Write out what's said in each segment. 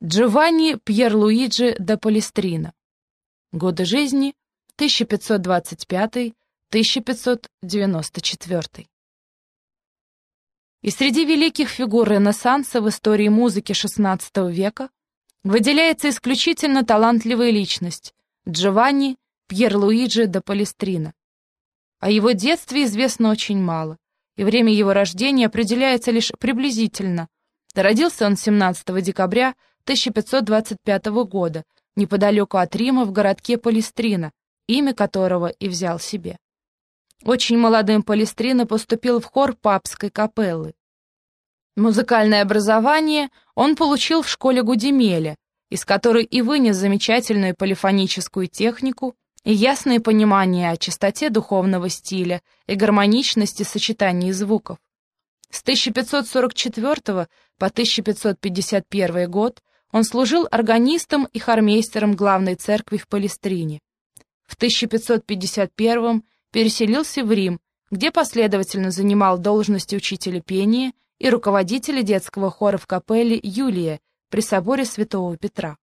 Джованни Пьерлуиджи да Палестрина. Годы жизни 1525-1594. И среди великих фигур Ренессанса в истории музыки XVI века выделяется исключительно талантливая личность Джованни Пьерлуиджи да Палестрина. О его детстве известно очень мало, и время его рождения определяется лишь приблизительно. Родился он 17 декабря 1525 года, неподалеку от Рима в городке Палестрина, имя которого и взял себе. Очень молодым Палестрина поступил в хор папской капеллы. Музыкальное образование он получил в школе Гудемеля, из которой и вынес замечательную полифоническую технику и ясное понимание о чистоте духовного стиля и гармоничности сочетаний звуков. С 1544 по 1551 год он служил органистом и хормейстером главной церкви в Палестрине. В 1551 переселился в Рим, где последовательно занимал должности учителя пения и руководителя детского хора в капелле Юлия при соборе Святого Петра.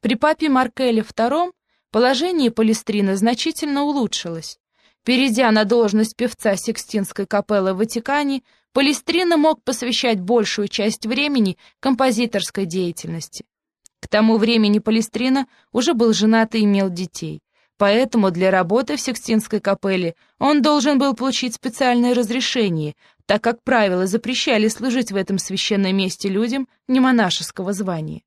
При папе Маркеле II положение Палестрины значительно улучшилось. Перейдя на должность певца Сикстинской капеллы в Ватикане, Палестрина мог посвящать большую часть времени композиторской деятельности. К тому времени Палестрина уже был женат и имел детей. Поэтому для работы в Сикстинской капелле он должен был получить специальное разрешение, так как правила запрещали служить в этом священном месте людям не монашеского звания.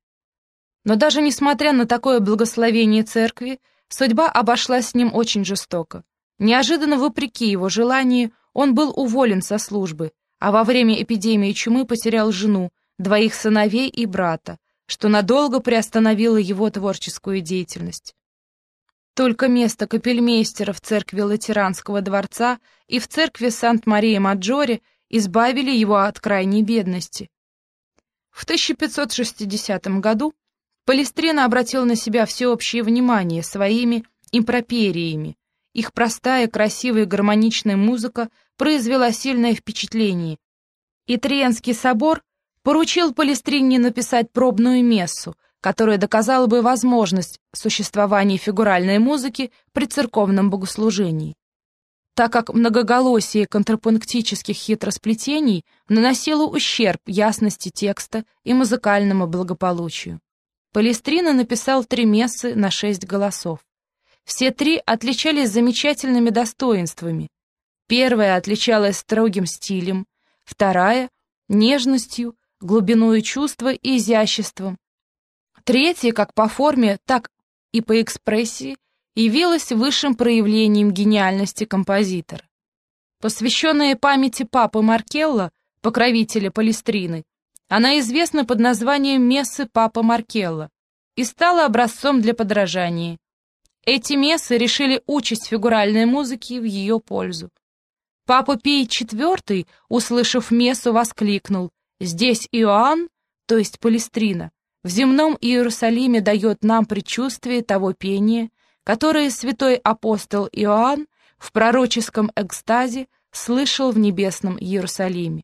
Но даже несмотря на такое благословение церкви, судьба обошлась с ним очень жестоко. Неожиданно, вопреки его желанию, он был уволен со службы, а во время эпидемии чумы потерял жену, двоих сыновей и брата, что надолго приостановило его творческую деятельность. Только место капельмейстера в церкви Латеранского дворца и в церкви Сант-Мария-Маджоре избавили его от крайней бедности. В 1560 году Палестрина обратил на себя всеобщее внимание своими импропериями. Их простая, красивая гармоничная музыка произвела сильное впечатление, и Триенский собор поручил Палестрине написать пробную мессу, которая доказала бы возможность существования фигуральной музыки при церковном богослужении. Так как многоголосие контрапунктических хитросплетений наносило ущерб ясности текста и музыкальному благополучию. Палестрина написал три мессы на шесть голосов. Все три отличались замечательными достоинствами, Первая отличалась строгим стилем, вторая — нежностью, глубиной чувства и изяществом. Третья, как по форме, так и по экспрессии, явилась высшим проявлением гениальности композитора. Посвященная памяти папы Маркелла, покровителя Палестрины, она известна под названием «Мессы Папа Маркелла» и стала образцом для подражания. Эти мессы решили участь фигуральной музыки в ее пользу. Папа Пий IV, услышав мессу, воскликнул «Здесь Иоанн, то есть Палестрина, в земном Иерусалиме дает нам предчувствие того пения, которое святой апостол Иоанн в пророческом экстазе слышал в небесном Иерусалиме».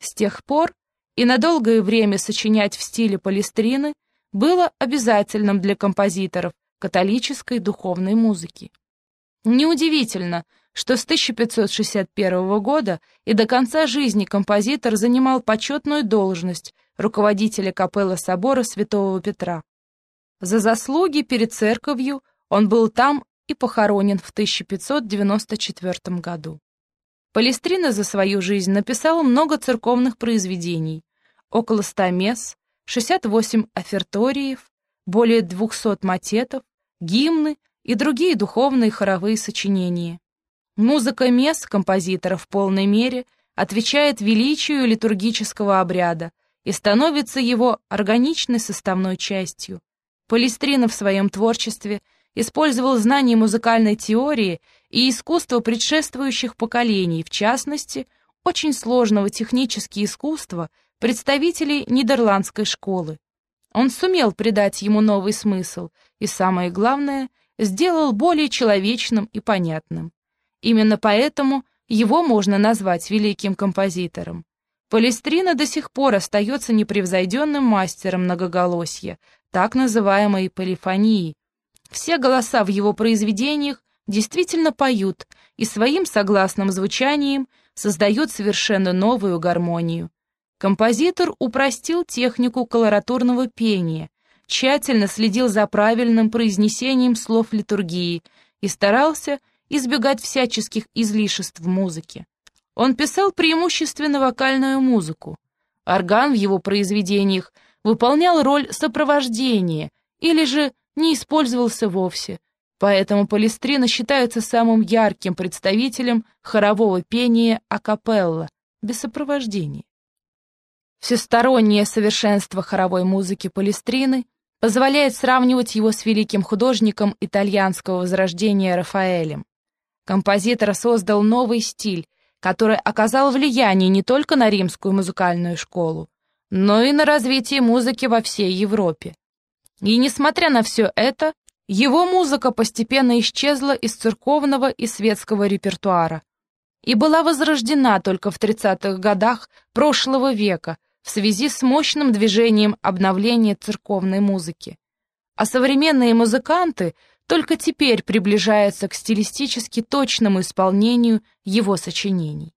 С тех пор и на долгое время сочинять в стиле Палестрины было обязательным для композиторов католической духовной музыки. Неудивительно, что с 1561 года и до конца жизни композитор занимал почетную должность руководителя капеллы собора Святого Петра. За заслуги перед церковью он был там и похоронен в 1594 году. Палестрина за свою жизнь написал много церковных произведений, около 100 месс, 68 оферториев, более 200 матетов, гимны и другие духовные хоровые сочинения. Музыка мес композитора в полной мере отвечает величию литургического обряда и становится его органичной составной частью. Палестрина в своем творчестве использовал знания музыкальной теории и искусства предшествующих поколений, в частности, очень сложного технически искусства представителей нидерландской школы. Он сумел придать ему новый смысл и, самое главное, сделал более человечным и понятным. Именно поэтому его можно назвать великим композитором. Палестрина до сих пор остается непревзойденным мастером многоголосья, так называемой полифонии. Все голоса в его произведениях действительно поют и своим согласным звучанием создают совершенно новую гармонию. Композитор упростил технику колоратурного пения, тщательно следил за правильным произнесением слов литургии и старался избегать всяческих излишеств в музыке. Он писал преимущественно вокальную музыку. Орган в его произведениях выполнял роль сопровождения или же не использовался вовсе, поэтому Палестрина считается самым ярким представителем хорового пения акапелла, без сопровождения. Всестороннее совершенство хоровой музыки Палестрины позволяет сравнивать его с великим художником итальянского возрождения Рафаэлем. Композитор создал новый стиль, который оказал влияние не только на римскую музыкальную школу, но и на развитие музыки во всей Европе. И несмотря на все это, его музыка постепенно исчезла из церковного и светского репертуара и была возрождена только в 30-х годах прошлого века в связи с мощным движением обновления церковной музыки. А современные музыканты только теперь приближаются к стилистически точному исполнению его сочинений.